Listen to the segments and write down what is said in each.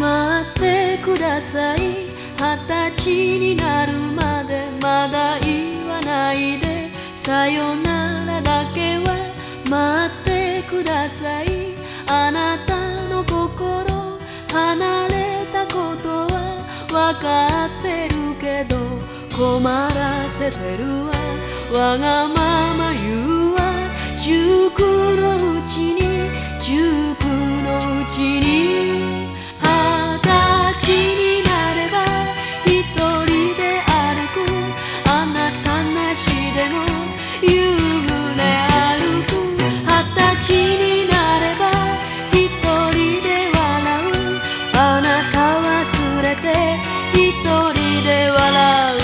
待ってください。二十歳になるまでまだ言わないで。さよならだけは待ってください。あなたの心離れたことはわかってるけど困らせてるわ。わがまま言うわ。熟のう人で笑う。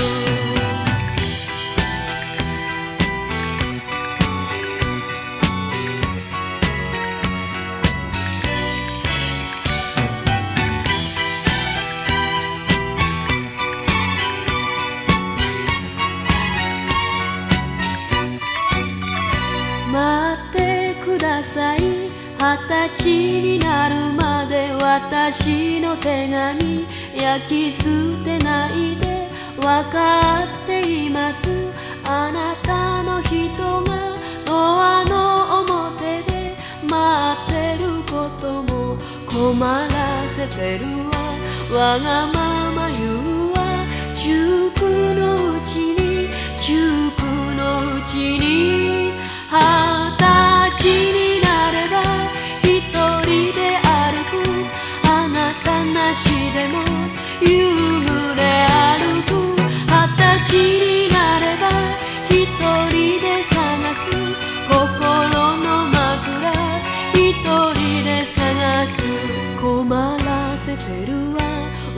待ってください。二十歳になるまで私の手紙焼き捨てないで分かっています。あなたの人がドアの表で待ってることも困らせてるわ。わがまま言うわ。熟のうちに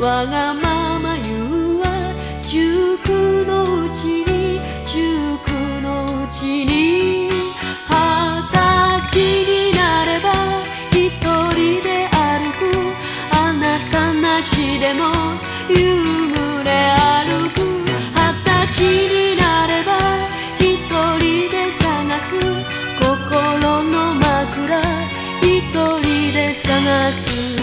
わがまま言うわ熟のうちに熟のうちに二十歳になれば一人で歩くあなたなしでも夕暮れ歩く二十歳になれば一人で探す。心の枕一人で探す。